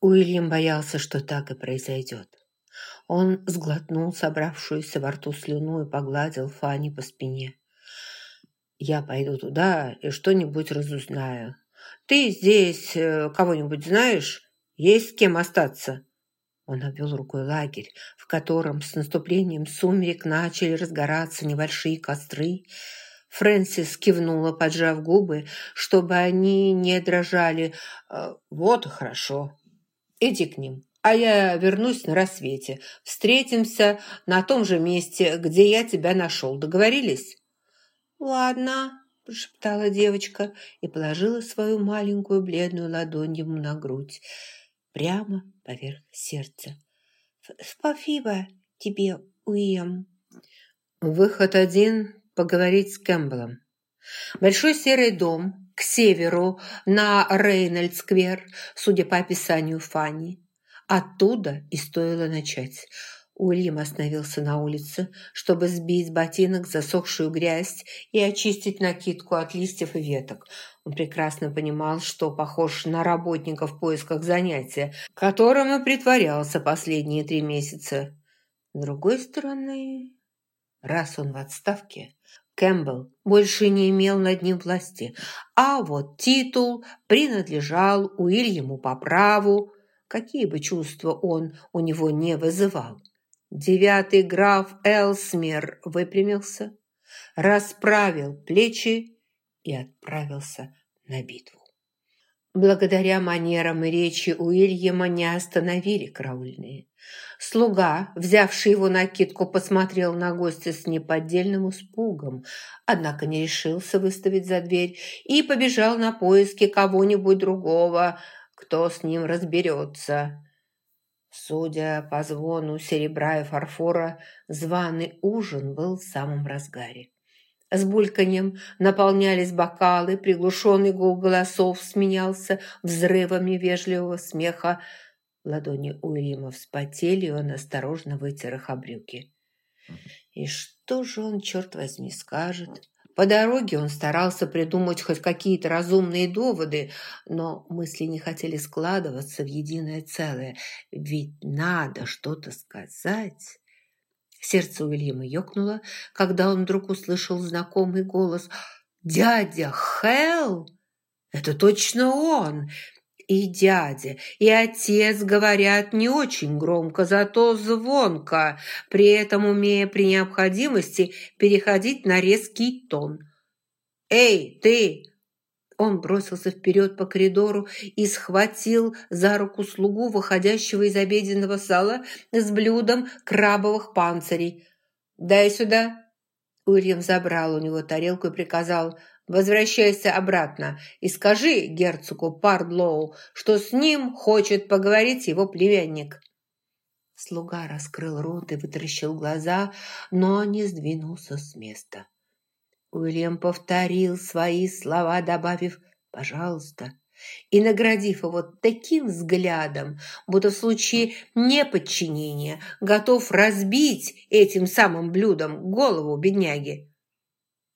Уильям боялся, что так и произойдет. Он сглотнул собравшуюся во рту слюну и погладил Фанни по спине. «Я пойду туда и что-нибудь разузнаю. Ты здесь э, кого-нибудь знаешь? Есть с кем остаться?» Он обвел рукой лагерь, в котором с наступлением сумерек начали разгораться небольшие костры. Фрэнсис кивнула, поджав губы, чтобы они не дрожали. «Э, «Вот и хорошо. Иди к ним, а я вернусь на рассвете. Встретимся на том же месте, где я тебя нашел. Договорились?» «Ладно», – прошептала девочка и положила свою маленькую бледную ладонь ему на грудь прямо поверх сердца. «Спасибо тебе, Уильям». Выход один – поговорить с Кэмпбеллом. Большой серый дом к северу на Рейнольд-сквер, судя по описанию Фанни. Оттуда и стоило начать – Уильям остановился на улице, чтобы сбить с ботинок засохшую грязь и очистить накидку от листьев и веток. Он прекрасно понимал, что похож на работника в поисках занятия, которым и притворялся последние три месяца. С другой стороны, раз он в отставке, Кэмпбелл больше не имел над ним власти, а вот титул принадлежал Уильяму по праву, какие бы чувства он у него не вызывал. Девятый граф Элсмер выпрямился, расправил плечи и отправился на битву. Благодаря манерам и речи Уильяма не остановили караульные. Слуга, взявший его накидку, посмотрел на гостя с неподдельным испугом, однако не решился выставить за дверь и побежал на поиски кого-нибудь другого, кто с ним разберется. Судя по звону серебра и фарфора, званый ужин был в самом разгаре. С бульканьем наполнялись бокалы, приглушенный гул голосов сменялся взрывами вежливого смеха. Ладони Уильяма вспотели, и он осторожно вытер их о. И что же он, черт возьми, скажет? По дороге он старался придумать хоть какие-то разумные доводы, но мысли не хотели складываться в единое целое. Ведь надо что-то сказать. Сердце Уильяма ёкнуло, когда он вдруг услышал знакомый голос. «Дядя Хелл! Это точно он! И дядя, и отец говорят не очень громко, зато звонко, при этом умея при необходимости переходить на резкий тон. «Эй, ты!» Он бросился вперед по коридору и схватил за руку слугу, выходящего из обеденного зала с блюдом крабовых панцирей. «Дай сюда!» Уильям забрал у него тарелку и приказал Возвращайся обратно и скажи герцогу Пардлоу, что с ним хочет поговорить его племянник». Слуга раскрыл рот и вытаращил глаза, но не сдвинулся с места. Уильям повторил свои слова, добавив «пожалуйста», и наградив его таким взглядом, будто в случае неподчинения готов разбить этим самым блюдом голову бедняги.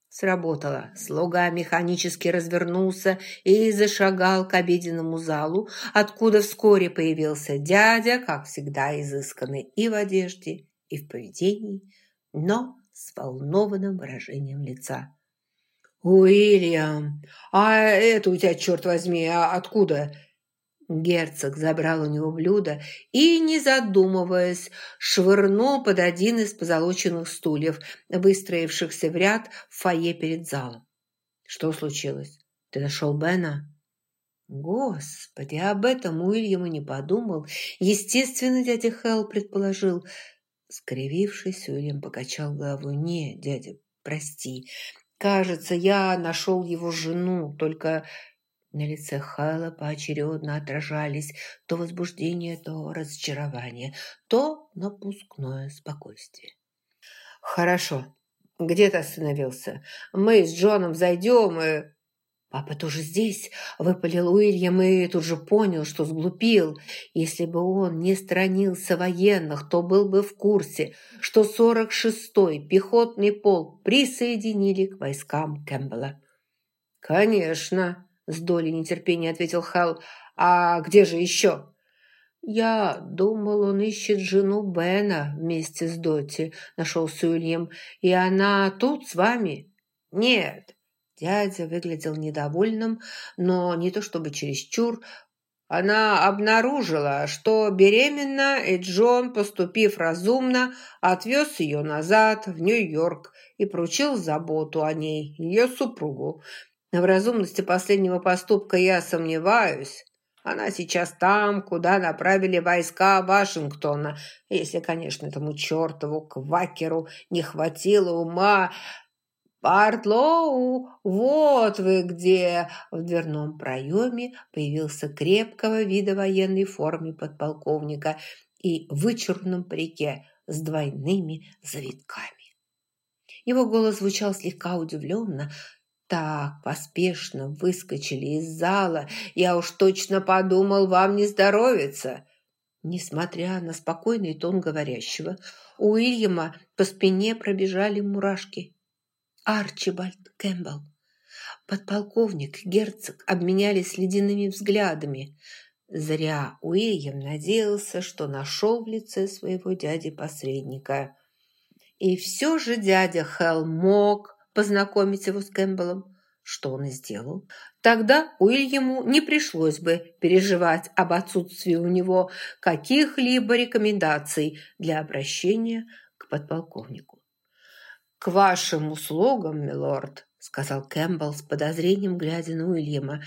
Сработало. Слуга механически развернулся и зашагал к обеденному залу, откуда вскоре появился дядя, как всегда изысканный и в одежде, и в поведении, но с волнованным выражением лица. «Уильям, а это у тебя, черт возьми, а откуда?» Герцог забрал у него блюдо и, не задумываясь, швырнул под один из позолоченных стульев, выстроившихся в ряд в фойе перед залом. «Что случилось? Ты нашел Бена?» Господи, об этом Уильям и не подумал. Естественно, дядя Хелл предположил. Скривившись, Уильям покачал головой. «Не, дядя, прости. Кажется, я нашел его жену, только на лице Хэлла поочередно отражались то возбуждение, то разочарование, то напускное спокойствие. «Хорошо. Где ты остановился? Мы с Джоном зайдем и...» «Папа тоже здесь», – выпалил Уильям и тут же понял, что сглупил. Если бы он не сторонился военных, то был бы в курсе, что 46-й пехотный полк присоединили к войскам Кэмпбелла. «Конечно», с долей нетерпения ответил Хал. «А где же еще?» «Я думал, он ищет жену Бена вместе с Доти», – нашелся Уильям. «И она тут с вами?» «Нет». Дядя выглядел недовольным, но не то чтобы чересчур. Она обнаружила, что беременна, и Джон, поступив разумно, отвез ее назад в Нью-Йорк и поручил заботу о ней, ее супругу. В разумности последнего поступка я сомневаюсь. Она сейчас там, куда направили войска Вашингтона, если, конечно, этому чертову квакеру не хватило ума. «Партлоу, вот вы где!» В дверном проеме появился крепкого вида военной форме подполковника и вычурном парике с двойными завитками. Его голос звучал слегка удивленно, так поспешно выскочили из зала. Я уж точно подумал, вам не здоровится. Несмотря на спокойный тон говорящего, у Уильяма по спине пробежали мурашки. Арчибальд Кэмпбелл. Подполковник, герцог обменялись ледяными взглядами. Зря Уильям надеялся, что нашел в лице своего дяди посредника. И все же дядя Хелл мог познакомить его с Кэмпбеллом, что он и сделал. Тогда Уильяму не пришлось бы переживать об отсутствии у него каких-либо рекомендаций для обращения к подполковнику. «К вашим услугам, милорд», — сказал Кэмпбелл с подозрением, глядя на Уильяма.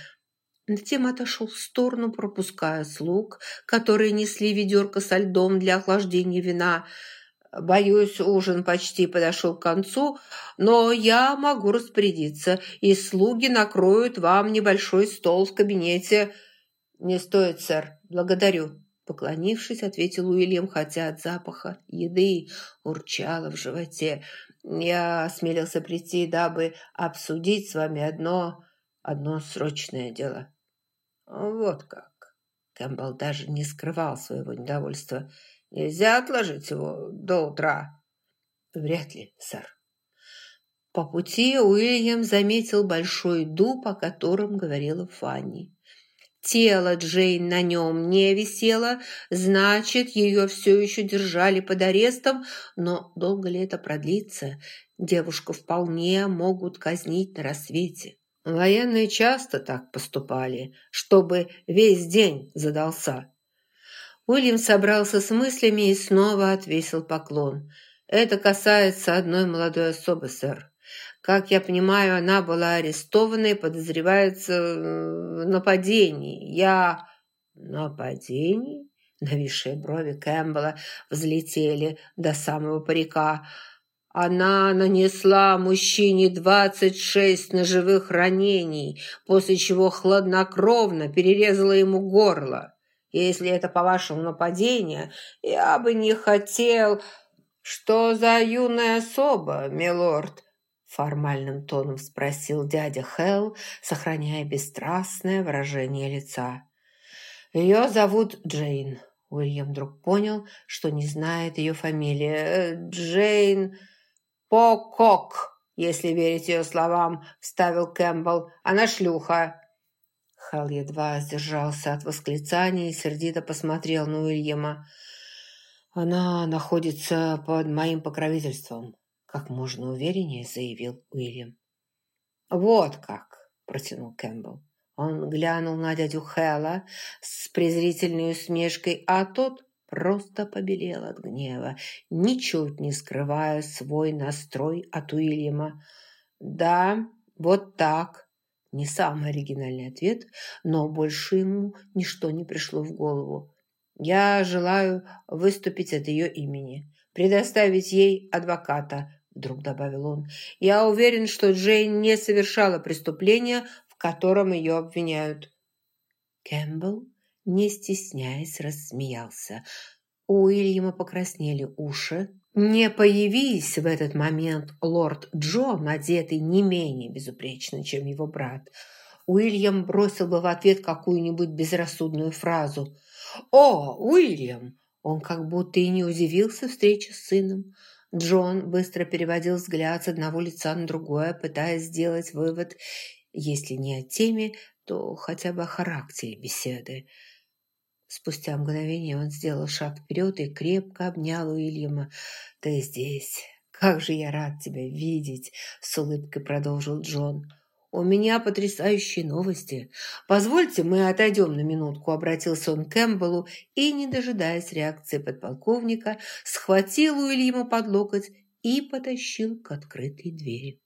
Затем отошел в сторону, пропуская слуг, которые несли ведерко со льдом для охлаждения вина — Боюсь, ужин почти подошел к концу, но я могу распорядиться, и слуги накроют вам небольшой стол в кабинете. Не стоит, сэр. Благодарю. Поклонившись, ответил Уильям, хотя от запаха еды урчало в животе. Я осмелился прийти, дабы обсудить с вами одно, одно срочное дело. Вот как. Кэмпбелл даже не скрывал своего недовольства. Нельзя отложить его до утра. Вряд ли, сэр. По пути Уильям заметил большой дуб, о котором говорила Фанни. Тело Джейн на нем не висело, значит, ее все еще держали под арестом, но долго ли это продлится? Девушку вполне могут казнить на рассвете. Военные часто так поступали, чтобы весь день задался. Уильям собрался с мыслями и снова отвесил поклон. «Это касается одной молодой особы, сэр. Как я понимаю, она была арестована и подозревается в нападении. Я...» «Нападении?» Нависшие брови Кэмпбелла взлетели до самого парика. Она нанесла мужчине 26 ножевых ранений, после чего хладнокровно перерезала ему горло. Если это, по-вашему, нападение, я бы не хотел... Что за юная особа, милорд? Формальным тоном спросил дядя Хелл, сохраняя бесстрастное выражение лица. Ее зовут Джейн. Уильям вдруг понял, что не знает ее фамилии. Джейн Покок, если верить ее словам, вставил Кэмпбелл. Она шлюха. Хал едва сдержался от восклицания и сердито посмотрел на Уильяма. «Она находится под моим покровительством», – как можно увереннее заявил Уильям. «Вот как!» – протянул Кэмпбелл. Он глянул на дядю Хэлла с презрительной усмешкой, а тот просто побелел от гнева, ничуть не скрывая свой настрой от Уильяма. «Да, вот так», не самый оригинальный ответ, но больше ему ничто не пришло в голову. «Я желаю выступить от ее имени, предоставить ей адвоката», вдруг добавил он. «Я уверен, что Джейн не совершала преступления, в котором ее обвиняют». Кэмпбелл, не стесняясь, рассмеялся. У Уильяма покраснели уши, не появись в этот момент лорд Джон, одетый не менее безупречно, чем его брат, Уильям бросил бы в ответ какую-нибудь безрассудную фразу. «О, Уильям!» Он как будто и не удивился встрече с сыном. Джон быстро переводил взгляд с одного лица на другое, пытаясь сделать вывод, если не о теме, то хотя бы о характере беседы. Спустя мгновение он сделал шаг вперед и крепко обнял Уильяма. «Ты здесь! Как же я рад тебя видеть!» С улыбкой продолжил Джон. «У меня потрясающие новости. Позвольте, мы отойдем на минутку», обратился он к Кэмпбеллу и, не дожидаясь реакции подполковника, схватил Уильяма под локоть и потащил к открытой двери.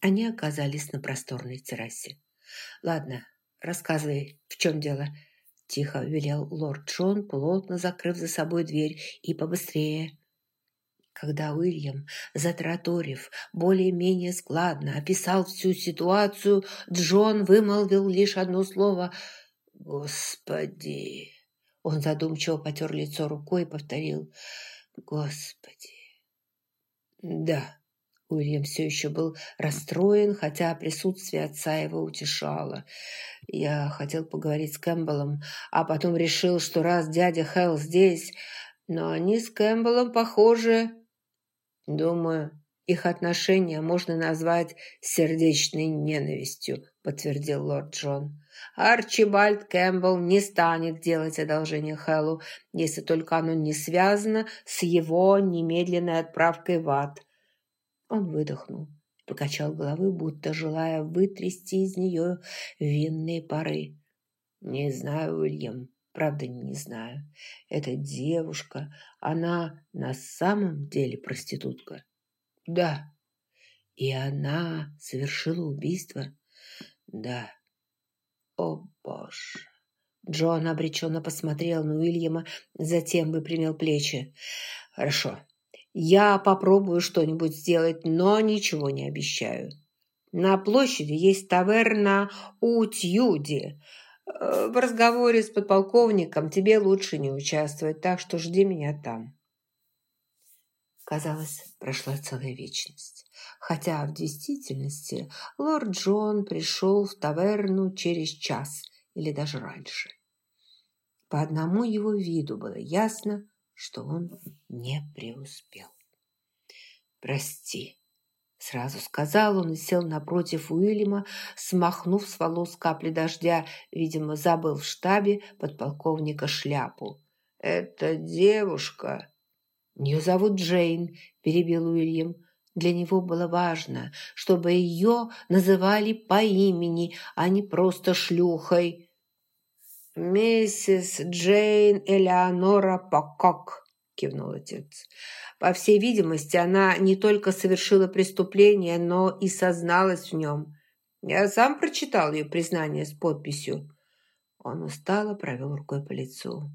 Они оказались на просторной террасе. «Ладно, рассказывай, в чем дело?» Тихо велел лорд Джон, плотно закрыв за собой дверь, и побыстрее. Когда Уильям, затраторив, более-менее складно описал всю ситуацию, Джон вымолвил лишь одно слово «Господи!». Он задумчиво потер лицо рукой и повторил «Господи!». «Да». Уильям все еще был расстроен, хотя присутствие отца его утешало. Я хотел поговорить с Кэмпбеллом, а потом решил, что раз дядя Хелл здесь, но они с Кэмпбеллом похожи «Думаю, их отношения можно назвать сердечной ненавистью», подтвердил лорд Джон. «Арчибальд Кэмпбелл не станет делать одолжение Хэллу, если только оно не связано с его немедленной отправкой в ад». Он выдохнул, покачал головой, будто желая вытрясти из нее винные пары. «Не знаю, Уильям, Правда, не знаю. Эта девушка, она на самом деле проститутка? Да. И она совершила убийство? Да. О, боже. Джон обреченно посмотрел на Уильяма, затем выпрямил плечи. «Хорошо, я попробую что-нибудь сделать, но ничего не обещаю. На площади есть таверна у Тьюди. Э, в разговоре с подполковником тебе лучше не участвовать, так что жди меня там. Казалось, прошла целая вечность. Хотя в действительности лорд Джон пришел в таверну через час или даже раньше. По одному его виду было ясно, что он не преуспел. «Прости», Сразу сказал он и сел напротив Уильяма, смахнув с волос капли дождя, видимо, забыл в штабе подполковника шляпу. «Это девушка!» «Ее зовут Джейн», – перебил Уильям. Для него было важно, чтобы ее называли по имени, а не просто шлюхой. «Миссис Джейн Элеонора Покок», – кивнул отец. По всей видимости, она не только совершила преступление, но и созналась в нем. Я сам прочитал ее признание с подписью. Он устало провел рукой по лицу.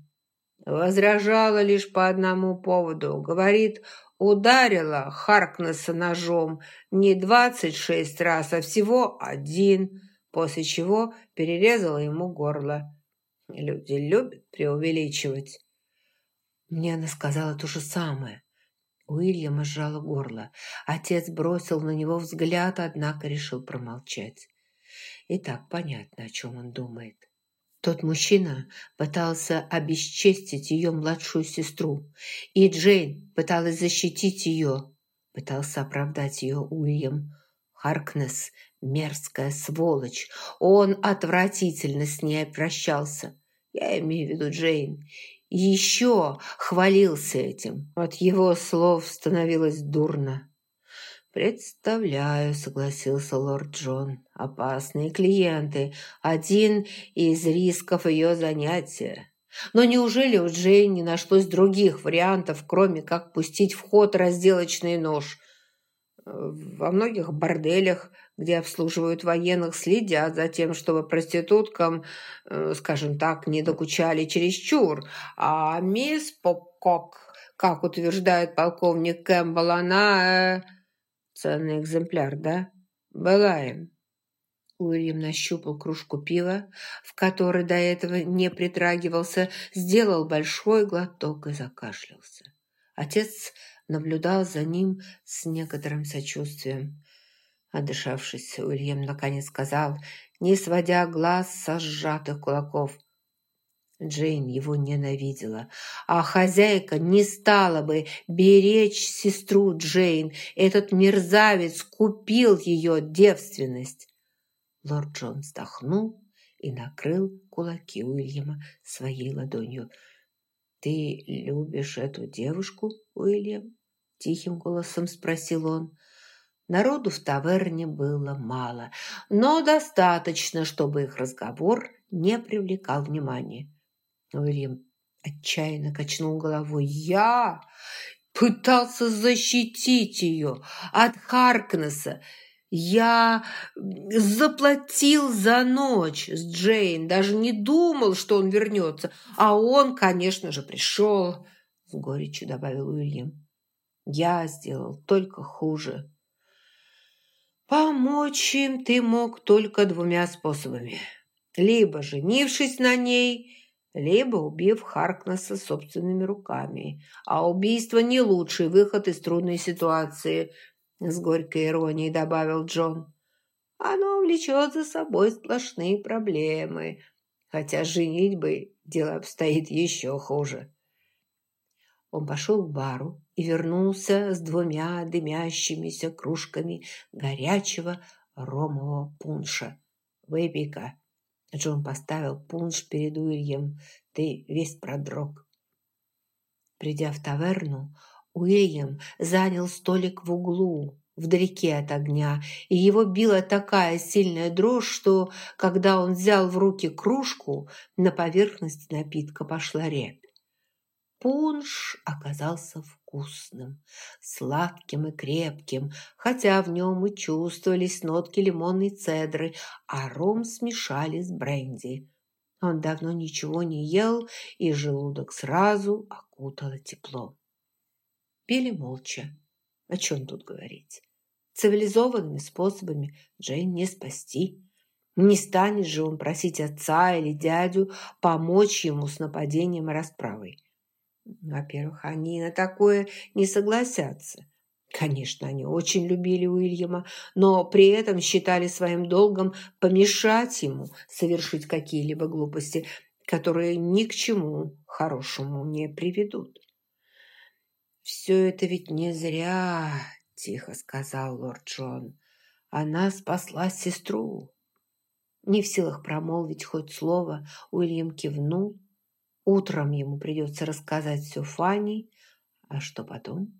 Возражала лишь по одному поводу. Говорит, ударила Харкнесса ножом не двадцать шесть раз, а всего один, после чего перерезала ему горло. Люди любят преувеличивать. Мне она сказала то же самое. Уильяма сжало горло. Отец бросил на него взгляд, однако решил промолчать. И так понятно, о чем он думает. Тот мужчина пытался обесчестить ее младшую сестру, и Джейн пыталась защитить ее, пытался оправдать ее Уильям. Харкнес – мерзкая сволочь, он отвратительно с ней обращался. Я имею в виду Джейн, еще хвалился этим. От его слов становилось дурно. «Представляю», — согласился лорд Джон. «Опасные клиенты. Один из рисков ее занятия. Но неужели у Джейн не нашлось других вариантов, кроме как пустить в ход разделочный нож? Во многих борделях где обслуживают военных, следят за тем, чтобы проституткам, э, скажем так, не докучали чересчур. А мисс Попкок, как утверждает полковник Кэмпбелл, она... Э, ценный экземпляр, да? Была им. Уильям нащупал кружку пива, в которой до этого не притрагивался, сделал большой глоток и закашлялся. Отец наблюдал за ним с некоторым сочувствием. Отдышавшись, Уильям наконец сказал, не сводя глаз со сжатых кулаков. Джейн его ненавидела, а хозяйка не стала бы беречь сестру Джейн. Этот мерзавец купил ее девственность. Лорд Джон вздохнул и накрыл кулаки Уильяма своей ладонью. «Ты любишь эту девушку, Уильям?» – тихим голосом спросил он. Народу в таверне было мало, но достаточно, чтобы их разговор не привлекал внимания. Уильям отчаянно качнул головой. «Я пытался защитить ее от Харкнесса. Я заплатил за ночь с Джейн, даже не думал, что он вернется. А он, конечно же, пришел, — с горечью добавил Уильям. Я сделал только хуже. Помочь им ты мог только двумя способами. Либо женившись на ней, либо убив Харкнесса собственными руками. А убийство не лучший выход из трудной ситуации, с горькой иронией добавил Джон. Оно влечет за собой сплошные проблемы, хотя женить бы дело обстоит еще хуже. Он пошел к бару и вернулся с двумя дымящимися кружками горячего ромового пунша. «Выпей-ка!» Джон поставил пунш перед Уильям. «Ты весь продрог». Придя в таверну, Уильям занял столик в углу, вдалеке от огня, и его била такая сильная дрожь, что, когда он взял в руки кружку, на поверхность напитка пошла рябь. Пунш оказался вкусным, сладким и крепким, хотя в нем и чувствовались нотки лимонной цедры, а ром смешали с бренди. Он давно ничего не ел, и желудок сразу окутало тепло. Пили молча. О чем тут говорить? Цивилизованными способами Джейн не спасти. Не станет же он просить отца или дядю помочь ему с нападением и расправой. Во-первых, они на такое не согласятся. Конечно, они очень любили Уильяма, но при этом считали своим долгом помешать ему совершить какие-либо глупости, которые ни к чему хорошему не приведут. «Все это ведь не зря», – тихо сказал лорд Джон. «Она спасла сестру». Не в силах промолвить хоть слово, Уильям кивнул Утром ему придется рассказать все Фанни, а что потом?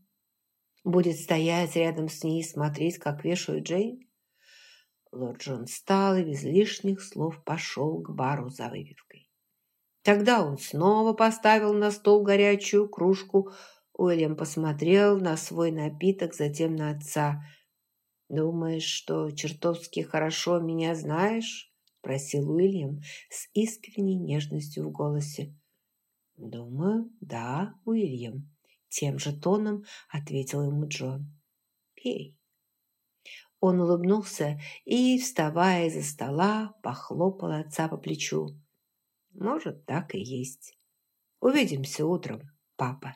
Будет стоять рядом с ней и смотреть, как вешают Джейн? Лорд Джон встал и без лишних слов пошел к бару за выпивкой. Тогда он снова поставил на стол горячую кружку. Уильям посмотрел на свой напиток, затем на отца. «Думаешь, что чертовски хорошо меня знаешь?» – просил Уильям с искренней нежностью в голосе. «Думаю, да, Уильям», – тем же тоном ответил ему Джон. «Пей». Он улыбнулся и, вставая из-за стола, похлопал отца по плечу. «Может, так и есть. Увидимся утром, папа».